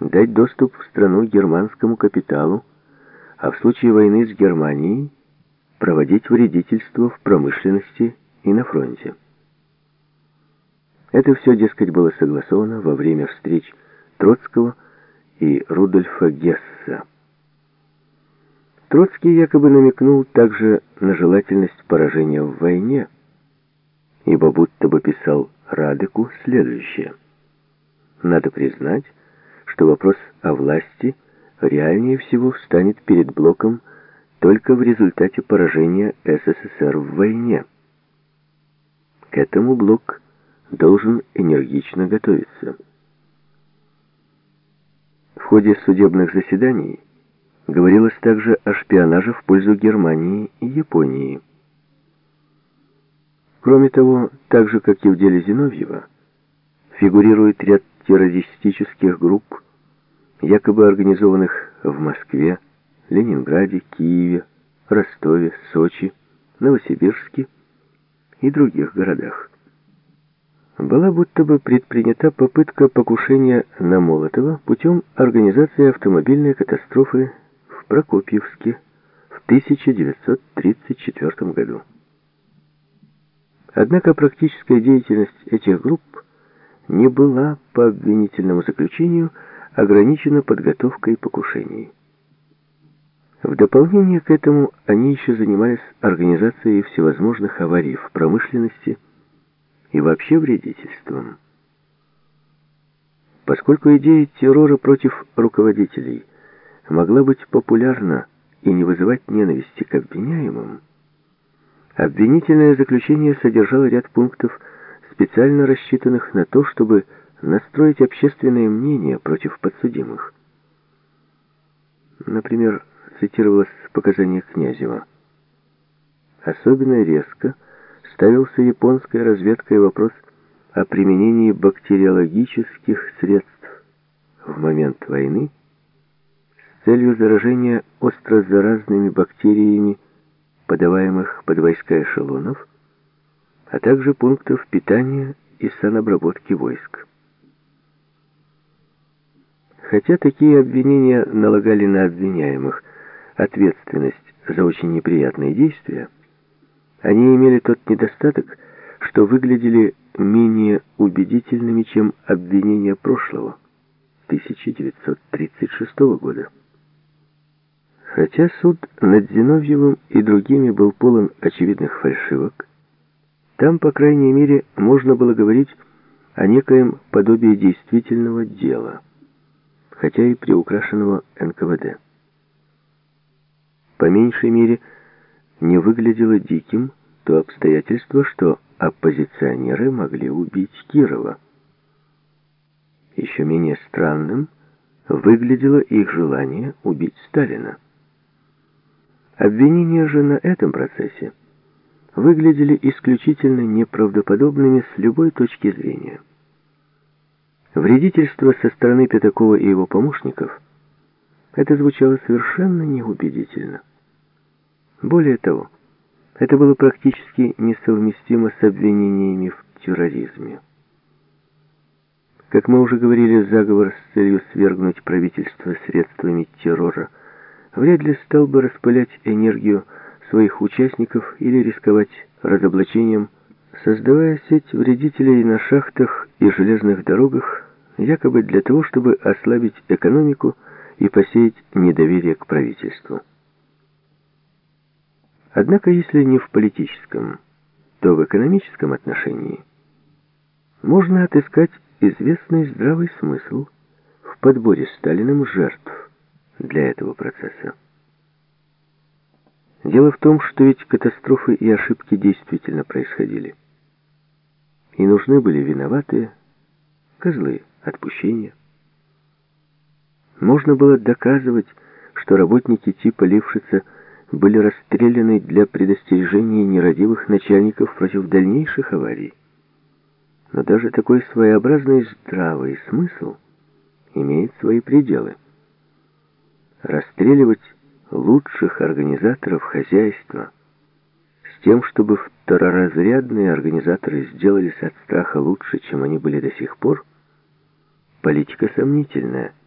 дать доступ в страну германскому капиталу, а в случае войны с Германией проводить вредительство в промышленности и на фронте. Это все, дескать, было согласовано во время встреч Троцкого и Рудольфа Гесса. Троцкий якобы намекнул также на желательность поражения в войне, ибо будто бы писал Радеку следующее. Надо признать, что вопрос о власти реальнее всего встанет перед Блоком только в результате поражения СССР в войне. К этому Блок должен энергично готовиться. В ходе судебных заседаний говорилось также о шпионаже в пользу Германии и Японии. Кроме того, так же, как и в деле Зиновьева, фигурирует ряд террористических групп, якобы организованных в Москве, Ленинграде, Киеве, Ростове, Сочи, Новосибирске и других городах. Была будто бы предпринята попытка покушения на Молотова путем организации автомобильной катастрофы в Прокопьевске в 1934 году. Однако практическая деятельность этих групп не была по обвинительному заключению ограничена подготовкой покушений. В дополнение к этому они еще занимались организацией всевозможных аварий в промышленности и вообще вредительством. Поскольку идея террора против руководителей могла быть популярна и не вызывать ненависти к обвиняемым, Обвинительное заключение содержало ряд пунктов, специально рассчитанных на то, чтобы настроить общественное мнение против подсудимых. Например, цитировалось показание Князева. Особенно резко ставился японской разведкой вопрос о применении бактериологических средств в момент войны с целью заражения острозаразными бактериями подаваемых под войска эшелонов, а также пунктов питания и санобработки войск. Хотя такие обвинения налагали на обвиняемых ответственность за очень неприятные действия, они имели тот недостаток, что выглядели менее убедительными, чем обвинения прошлого, 1936 года. Хотя суд над Зиновьевым и другими был полон очевидных фальшивок, там, по крайней мере, можно было говорить о некоем подобии действительного дела, хотя и приукрашенного НКВД. По меньшей мере, не выглядело диким то обстоятельство, что оппозиционеры могли убить Кирова. Еще менее странным выглядело их желание убить Сталина. Обвинения же на этом процессе выглядели исключительно неправдоподобными с любой точки зрения. Вредительство со стороны Пятакова и его помощников это звучало совершенно неубедительно. Более того, это было практически несовместимо с обвинениями в терроризме. Как мы уже говорили, заговор с целью свергнуть правительство средствами террора – вряд ли стал бы распылять энергию своих участников или рисковать разоблачением, создавая сеть вредителей на шахтах и железных дорогах, якобы для того, чтобы ослабить экономику и посеять недоверие к правительству. Однако, если не в политическом, то в экономическом отношении можно отыскать известный здравый смысл в подборе Сталиным жертв для этого процесса. Дело в том, что ведь катастрофы и ошибки действительно происходили. И нужны были виноватые, козлы отпущения. Можно было доказывать, что работники типа Лившица были расстреляны для предостережения нерадивых начальников против дальнейших аварий. Но даже такой своеобразный здравый смысл имеет свои пределы расстреливать лучших организаторов хозяйства с тем, чтобы второразрядные организаторы сделались от страха лучше, чем они были до сих пор, политика сомнительная –